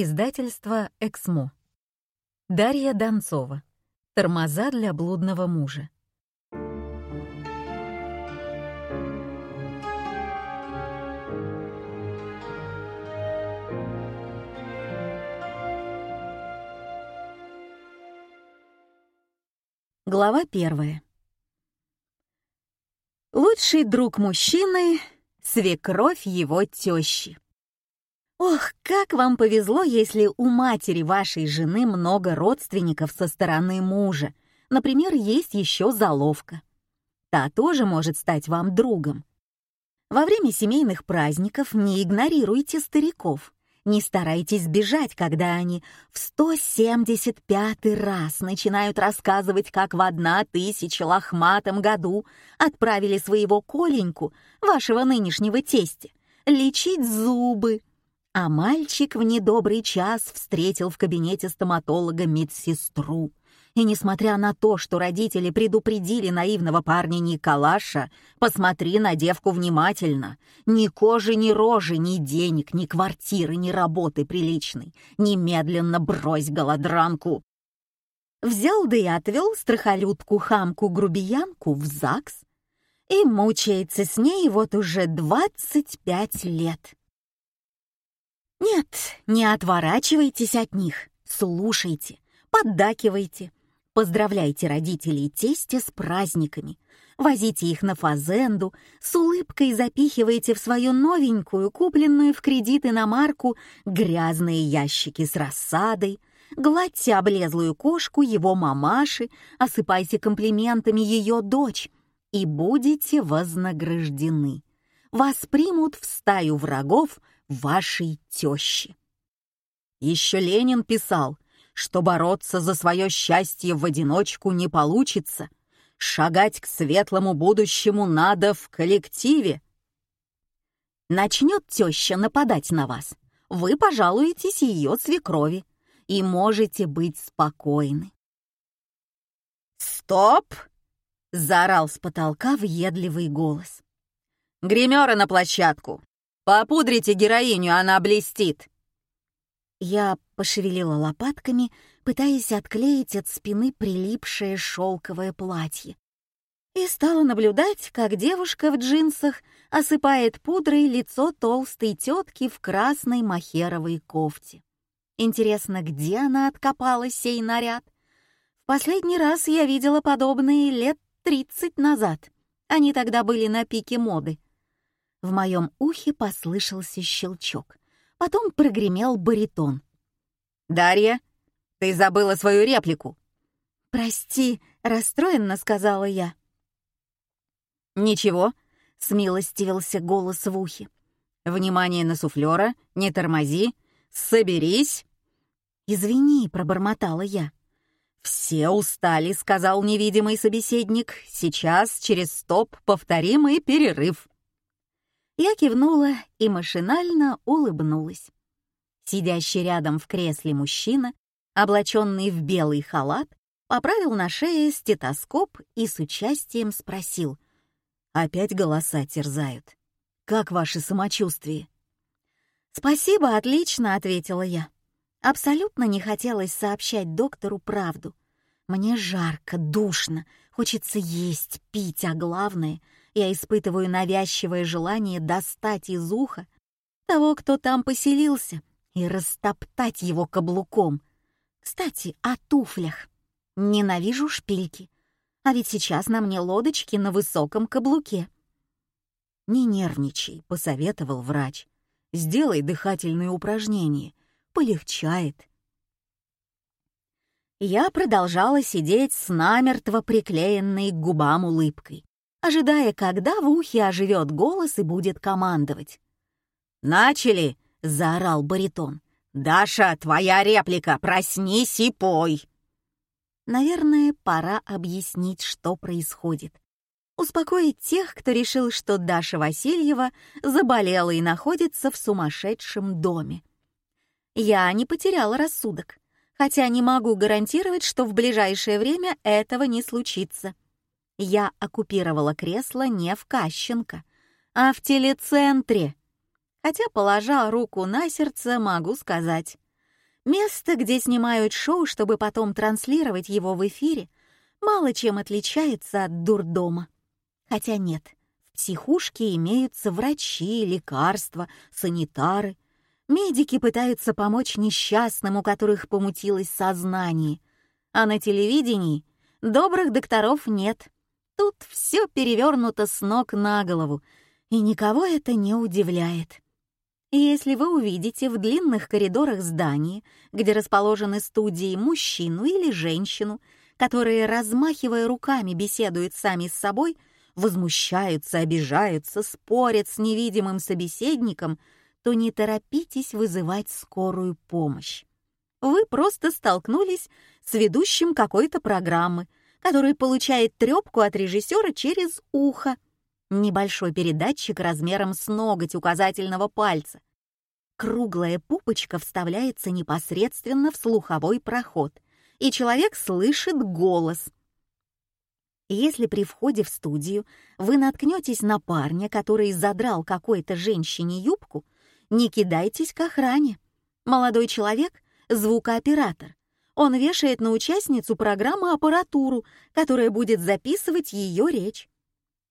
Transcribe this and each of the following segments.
Издательство «Эксмо». Дарья Донцова. Тормоза для блудного мужа. Глава первая. Лучший друг мужчины — свекровь его тещи. Ох, как вам повезло, если у матери вашей жены много родственников со стороны мужа. Например, есть еще заловка. Та тоже может стать вам другом. Во время семейных праздников не игнорируйте стариков. Не старайтесь бежать, когда они в 175 раз начинают рассказывать, как в 1000 году отправили своего Коленьку, вашего нынешнего тестя, лечить зубы. А мальчик в недобрый час встретил в кабинете стоматолога медсестру. И несмотря на то, что родители предупредили наивного парня Николаша, посмотри на девку внимательно. Ни кожи, ни рожи, ни денег, ни квартиры, ни работы приличной. Немедленно брось голодранку. Взял да и отвел страхолюдку-хамку-грубиянку в ЗАГС и мучается с ней вот уже 25 лет. Нет, не отворачивайтесь от них, слушайте, поддакивайте, Поздравляйте родителей тестя с праздниками. Возите их на фазенду, с улыбкой запихивайте в свою новенькую, купленную в кредит иномарку, грязные ящики с рассадой, гладьте облезлую кошку его мамаши, осыпайте комплиментами ее дочь и будете вознаграждены. Вас примут в стаю врагов вашей тещи. Еще Ленин писал — что бороться за свое счастье в одиночку не получится. Шагать к светлому будущему надо в коллективе. Начнет теща нападать на вас. Вы пожалуетесь ее свекрови и можете быть спокойны. «Стоп!» — заорал с потолка въедливый голос. «Гримера на площадку! Попудрите героиню, она блестит!» Я пошевелила лопатками, пытаясь отклеить от спины прилипшее шелковое платье. И стала наблюдать, как девушка в джинсах осыпает пудрой лицо толстой тетки в красной махеровой кофте. Интересно, где она откопала сей наряд? В последний раз я видела подобные лет тридцать назад. Они тогда были на пике моды. В моем ухе послышался щелчок. Потом прогремел баритон. «Дарья, ты забыла свою реплику». «Прости», — расстроенно сказала я. «Ничего», — смилостивился голос в ухе. «Внимание на суфлера, не тормози, соберись». «Извини», — пробормотала я. «Все устали», — сказал невидимый собеседник. «Сейчас через стоп повторим и перерыв». Я кивнула и машинально улыбнулась. Сидящий рядом в кресле мужчина, облаченный в белый халат, поправил на шее стетоскоп и с участием спросил. «Опять голоса терзают. Как ваше самочувствие?» «Спасибо, отлично», — ответила я. Абсолютно не хотелось сообщать доктору правду. Мне жарко, душно, хочется есть, пить, а главное — я испытываю навязчивое желание достать из уха того, кто там поселился, и растоптать его каблуком. Кстати, о туфлях. Ненавижу шпильки. А ведь сейчас на мне лодочки на высоком каблуке. «Не нервничай», — посоветовал врач. «Сделай дыхательные упражнения. Полегчает». Я продолжала сидеть с намертво приклеенной к губам улыбкой ожидая, когда в ухе оживет голос и будет командовать. «Начали!» — заорал баритон. «Даша, твоя реплика! Проснись и пой!» Наверное, пора объяснить, что происходит. Успокоить тех, кто решил, что Даша Васильева заболела и находится в сумасшедшем доме. Я не потеряла рассудок, хотя не могу гарантировать, что в ближайшее время этого не случится я оккупировала кресло не в Кащенко, а в телецентре. Хотя, положа руку на сердце, могу сказать, Место, где снимают шоу, чтобы потом транслировать его в эфире, мало чем отличается от дурдома. Хотя нет, в психушке имеются врачи, лекарства, санитары. Медики пытаются помочь несчастным, у которых помутилось сознание. А на телевидении добрых докторов нет. Тут все перевернуто с ног на голову, и никого это не удивляет. Если вы увидите в длинных коридорах здания, где расположены студии, мужчину или женщину, которые, размахивая руками, беседуют сами с собой, возмущаются, обижаются, спорят с невидимым собеседником, то не торопитесь вызывать скорую помощь. Вы просто столкнулись с ведущим какой-то программы, который получает трепку от режиссера через ухо — Небольшой передатчик размером с ноготь указательного пальца. Круглая пупочка вставляется непосредственно в слуховой проход, и человек слышит голос. Если при входе в студию вы наткнетесь на парня, который задрал какой-то женщине юбку, не кидайтесь к охране. Молодой человек — звукооператор. Он вешает на участницу программы аппаратуру, которая будет записывать ее речь.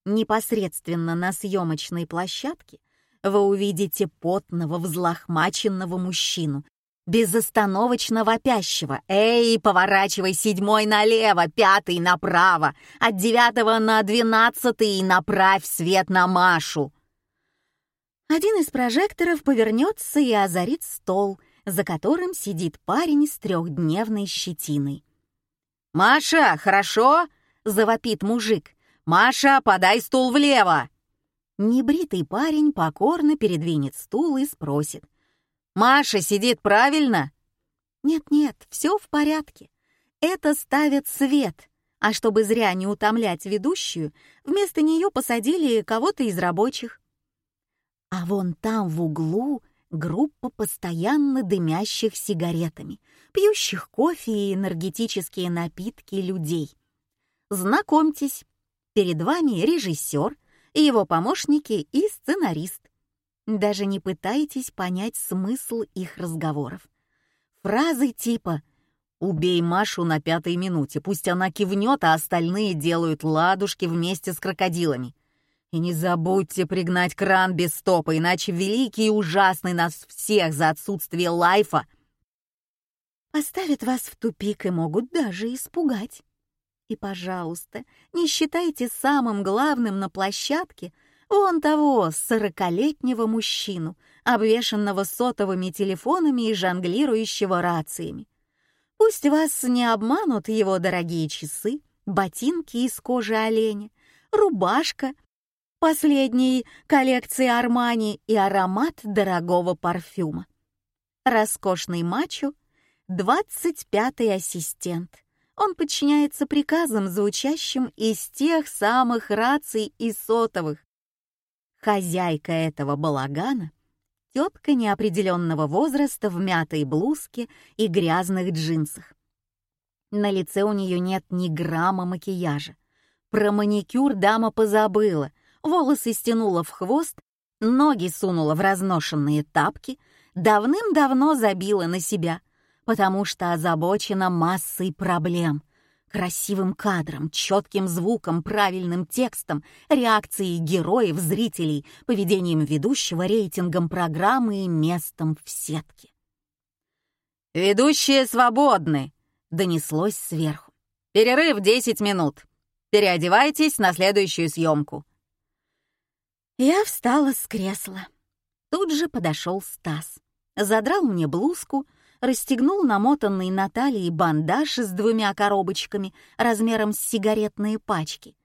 Непосредственно на съемочной площадке вы увидите потного, взлохмаченного мужчину, безостановочно вопящего «Эй, поворачивай седьмой налево, пятый направо, от девятого на двенадцатый и направь свет на Машу!» Один из прожекторов повернется и озарит стол, за которым сидит парень с трехдневной щетиной. «Маша, хорошо?» — завопит мужик. «Маша, подай стул влево!» Небритый парень покорно передвинет стул и спросит. «Маша сидит правильно?» «Нет-нет, все в порядке. Это ставят свет, а чтобы зря не утомлять ведущую, вместо нее посадили кого-то из рабочих». А вон там в углу группа постоянно дымящих сигаретами, пьющих кофе и энергетические напитки людей. Знакомьтесь, Перед вами режиссер, его помощники и сценарист. Даже не пытайтесь понять смысл их разговоров. Фразы типа «Убей Машу на пятой минуте, пусть она кивнет, а остальные делают ладушки вместе с крокодилами». И не забудьте пригнать кран без стопа, иначе великий и ужасный нас всех за отсутствие лайфа поставят вас в тупик и могут даже испугать. И, пожалуйста, не считайте самым главным на площадке вон того сорокалетнего мужчину, обвешанного сотовыми телефонами и жонглирующего рациями. Пусть вас не обманут его дорогие часы, ботинки из кожи оленя, рубашка, последней коллекции Армани и аромат дорогого парфюма. Роскошный мачо, двадцать пятый ассистент — он подчиняется приказам, звучащим из тех самых раций и сотовых. Хозяйка этого балагана — тетка неопределенного возраста в мятой блузке и грязных джинсах. На лице у нее нет ни грамма макияжа. Про маникюр дама позабыла, волосы стянула в хвост, ноги сунула в разношенные тапки, давным-давно забила на себя — потому что озабочена массой проблем. Красивым кадром, четким звуком, правильным текстом, реакцией героев, зрителей, поведением ведущего, рейтингом программы и местом в сетке. «Ведущие свободны!» — донеслось сверху. «Перерыв 10 минут. Переодевайтесь на следующую съемку». Я встала с кресла. Тут же подошел Стас. Задрал мне блузку — расстегнул намотанный на талии бандаж с двумя коробочками размером с сигаретные пачки,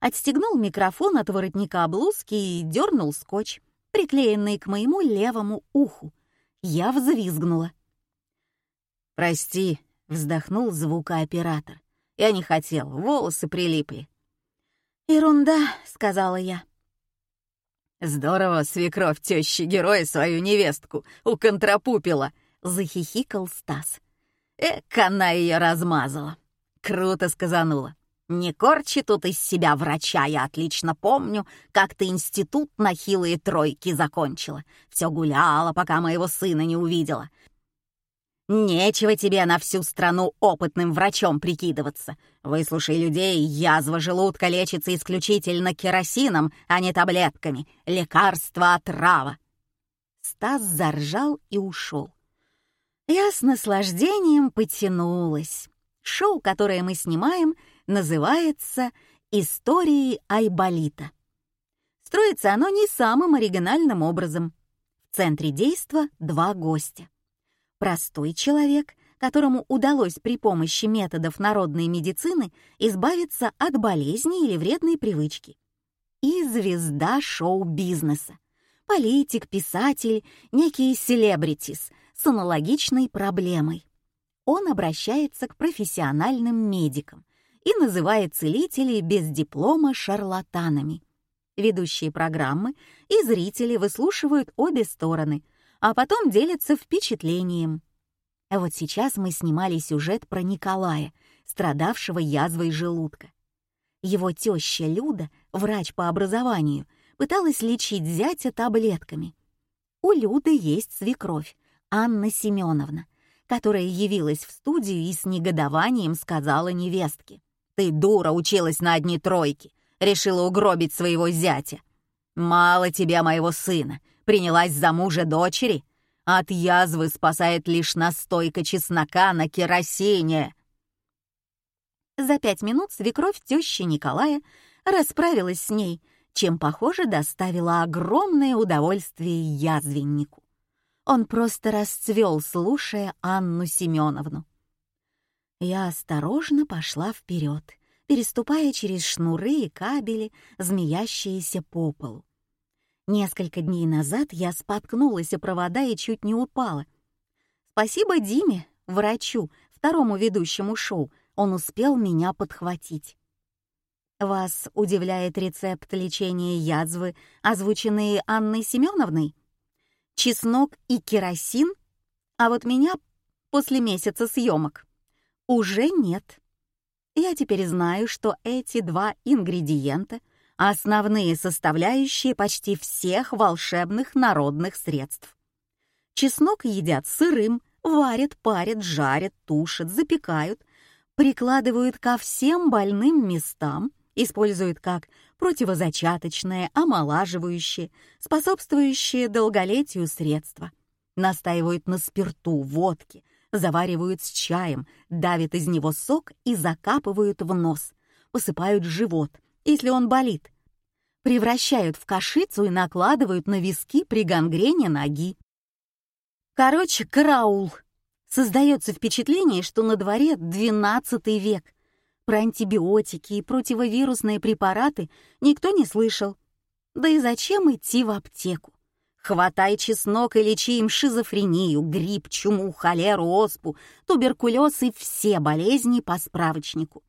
отстегнул микрофон от воротника блузки и дернул скотч, приклеенный к моему левому уху. Я взвизгнула. «Прости», — вздохнул звукооператор. «Я не хотел, волосы прилипли». «Ерунда», — сказала я. «Здорово, свекровь тещи героя свою невестку уконтропупила», — захихикал Стас. Эк, она ее размазала. Круто сказанула. Не корчи тут из себя врача, я отлично помню, как ты институт на хилые тройки закончила. Все гуляла, пока моего сына не увидела. Нечего тебе на всю страну опытным врачом прикидываться. Выслушай людей, язва желудка лечится исключительно керосином, а не таблетками. Лекарство отрава. Стас заржал и ушел. Я с наслаждением потянулась. Шоу, которое мы снимаем, называется «Истории Айболита». Строится оно не самым оригинальным образом. В центре действа два гостя. Простой человек, которому удалось при помощи методов народной медицины избавиться от болезни или вредной привычки. И звезда шоу-бизнеса. Политик, писатель, некий селебритис с аналогичной проблемой. Он обращается к профессиональным медикам и называет целителей без диплома шарлатанами. Ведущие программы и зрители выслушивают обе стороны, а потом делятся впечатлением. А вот сейчас мы снимали сюжет про Николая, страдавшего язвой желудка. Его теща Люда, врач по образованию, пыталась лечить зятя таблетками. У Люды есть свекровь, Анна Семеновна, которая явилась в студию и с негодованием сказала невестке. «Ты, дура, училась на одни тройки, решила угробить своего зятя. Мало тебя, моего сына, принялась за мужа дочери? От язвы спасает лишь настойка чеснока на керосине. За пять минут свекровь тещи Николая расправилась с ней, чем, похоже, доставила огромное удовольствие язвеннику. Он просто расцвел, слушая Анну Семеновну. Я осторожно пошла вперед, переступая через шнуры и кабели, змеящиеся по полу. Несколько дней назад я споткнулась о провода и чуть не упала. Спасибо Диме, врачу, второму ведущему шоу, он успел меня подхватить. Вас удивляет рецепт лечения язвы, озвученный Анной Семеновной? Чеснок и керосин? А вот меня после месяца съемок уже нет. Я теперь знаю, что эти два ингредиента — основные составляющие почти всех волшебных народных средств. Чеснок едят сырым, варят, парят, жарят, тушат, запекают, прикладывают ко всем больным местам, используют как противозачаточное, омолаживающее, способствующее долголетию средства, настаивают на спирту, водке, заваривают с чаем, давят из него сок и закапывают в нос, посыпают живот, если он болит. Превращают в кашицу и накладывают на виски при гангрене ноги. Короче, караул. Создается впечатление, что на дворе XII век. Про антибиотики и противовирусные препараты никто не слышал. Да и зачем идти в аптеку? Хватай чеснок и лечи им шизофрению, грипп, чуму, холеру, оспу, туберкулез и все болезни по справочнику.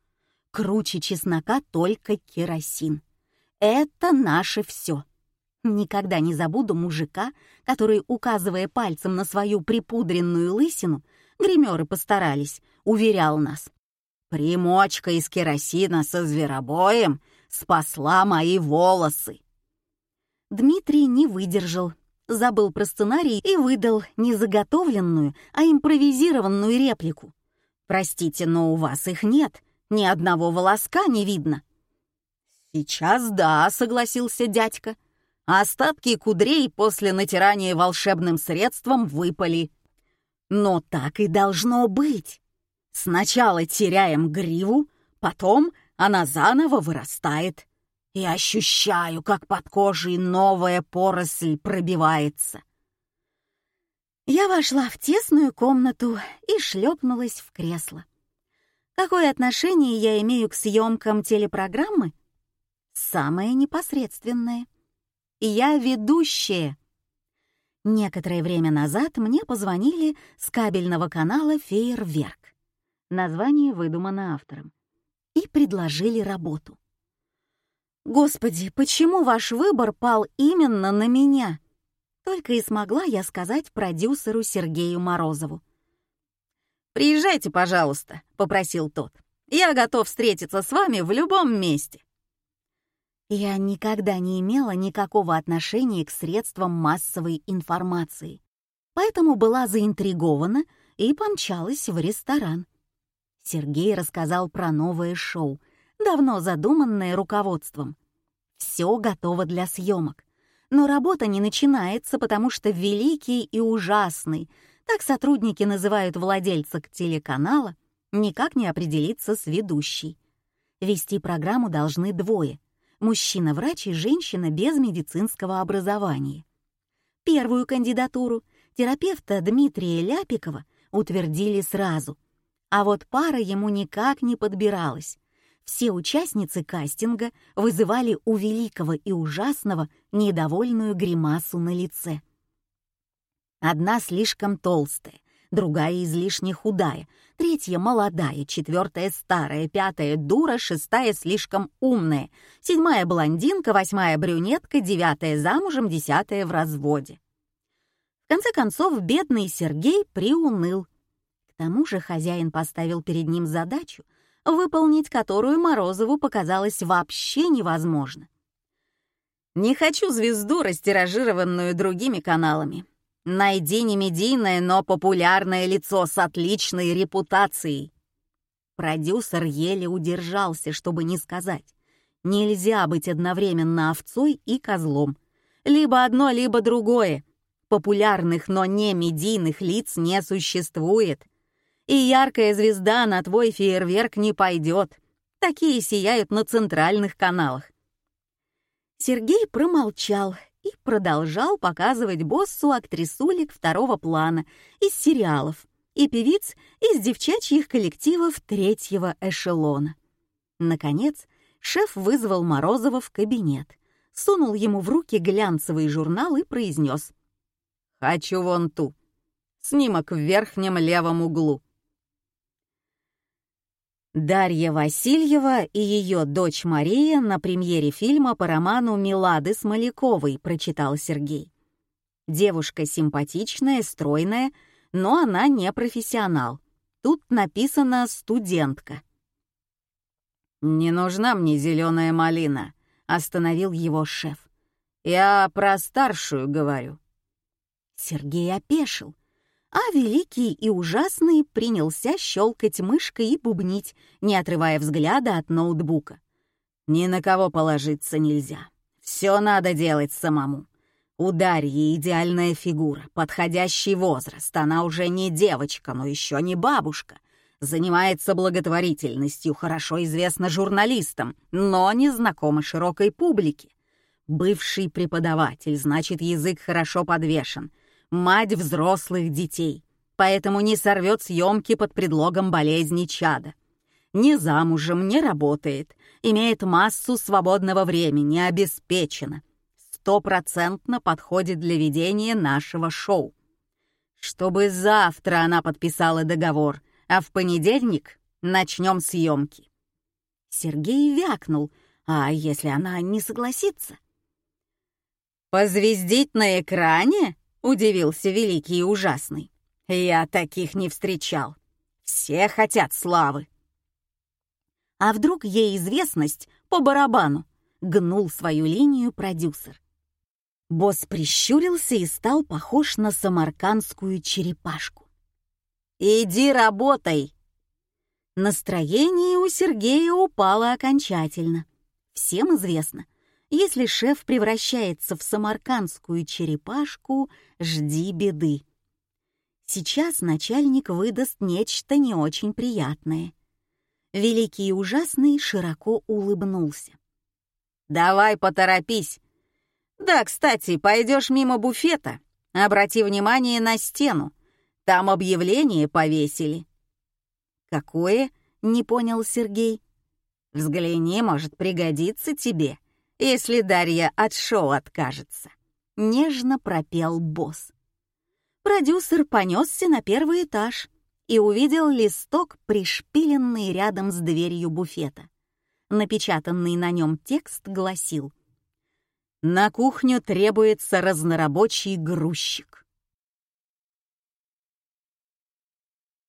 Круче чеснока только керосин. Это наше все. Никогда не забуду мужика, который, указывая пальцем на свою припудренную лысину, гримеры постарались, уверял нас. «Примочка из керосина со зверобоем спасла мои волосы». Дмитрий не выдержал, забыл про сценарий и выдал не заготовленную, а импровизированную реплику. «Простите, но у вас их нет. Ни одного волоска не видно». «Сейчас да», — согласился дядька. Остатки кудрей после натирания волшебным средством выпали. Но так и должно быть. Сначала теряем гриву, потом она заново вырастает. И ощущаю, как под кожей новая поросль пробивается. Я вошла в тесную комнату и шлепнулась в кресло. Какое отношение я имею к съемкам телепрограммы? Самое непосредственное. Я ведущая. Некоторое время назад мне позвонили с кабельного канала «Фейерверк». Название выдумано автором. И предложили работу. «Господи, почему ваш выбор пал именно на меня?» Только и смогла я сказать продюсеру Сергею Морозову. «Приезжайте, пожалуйста», — попросил тот. «Я готов встретиться с вами в любом месте». Я никогда не имела никакого отношения к средствам массовой информации, поэтому была заинтригована и помчалась в ресторан. Сергей рассказал про новое шоу, давно задуманное руководством. Все готово для съемок. Но работа не начинается, потому что великий и ужасный, так сотрудники называют владельца телеканала, никак не определиться с ведущей. Вести программу должны двое — мужчина-врач и женщина без медицинского образования. Первую кандидатуру терапевта Дмитрия Ляпикова утвердили сразу, а вот пара ему никак не подбиралась. Все участницы кастинга вызывали у великого и ужасного недовольную гримасу на лице. Одна слишком толстая, другая излишне худая, третья молодая, четвертая старая, пятая дура, шестая слишком умная, седьмая блондинка, восьмая брюнетка, девятая замужем, десятая в разводе. В конце концов, бедный Сергей приуныл. К тому же хозяин поставил перед ним задачу, выполнить которую Морозову показалось вообще невозможно. «Не хочу звезду, растиражированную другими каналами. Найди не медийное, но популярное лицо с отличной репутацией». Продюсер еле удержался, чтобы не сказать. Нельзя быть одновременно овцой и козлом. Либо одно, либо другое. Популярных, но не медийных лиц не существует и яркая звезда на твой фейерверк не пойдет. Такие сияют на центральных каналах. Сергей промолчал и продолжал показывать боссу актрисулек второго плана из сериалов и певиц из девчачьих коллективов третьего эшелона. Наконец, шеф вызвал Морозова в кабинет, сунул ему в руки глянцевый журнал и произнес «Хочу вон ту. Снимок в верхнем левом углу». Дарья Васильева и ее дочь Мария на премьере фильма по роману Милады Смоляковой прочитал Сергей. Девушка симпатичная, стройная, но она не профессионал. Тут написано «студентка». «Не нужна мне зеленая малина», — остановил его шеф. «Я про старшую говорю». Сергей опешил а великий и ужасный принялся щелкать мышкой и бубнить, не отрывая взгляда от ноутбука. «Ни на кого положиться нельзя. Все надо делать самому. У Дарьи идеальная фигура, подходящий возраст. Она уже не девочка, но еще не бабушка. Занимается благотворительностью, хорошо известна журналистам, но не знакома широкой публике. Бывший преподаватель, значит, язык хорошо подвешен — мать взрослых детей, поэтому не сорвет съемки под предлогом болезни чада. Не замужем, не работает, имеет массу свободного времени, обеспечена. Стопроцентно подходит для ведения нашего шоу. Чтобы завтра она подписала договор, а в понедельник начнем съемки. Сергей вякнул, а если она не согласится? «Позвездить на экране?» Удивился великий и ужасный. Я таких не встречал. Все хотят славы. А вдруг ей известность по барабану? Гнул свою линию продюсер. Босс прищурился и стал похож на самаркандскую черепашку. «Иди работай!» Настроение у Сергея упало окончательно. Всем известно, если шеф превращается в самаркандскую черепашку, жди беды. Сейчас начальник выдаст нечто не очень приятное. Великий и ужасный широко улыбнулся. «Давай поторопись. Да, кстати, пойдешь мимо буфета. Обрати внимание на стену. Там объявление повесили». «Какое?» — не понял Сергей. «Взгляни, может пригодиться тебе» если Дарья от шоу откажется», — нежно пропел босс. Продюсер понесся на первый этаж и увидел листок, пришпиленный рядом с дверью буфета. Напечатанный на нем текст гласил «На кухню требуется разнорабочий грузчик».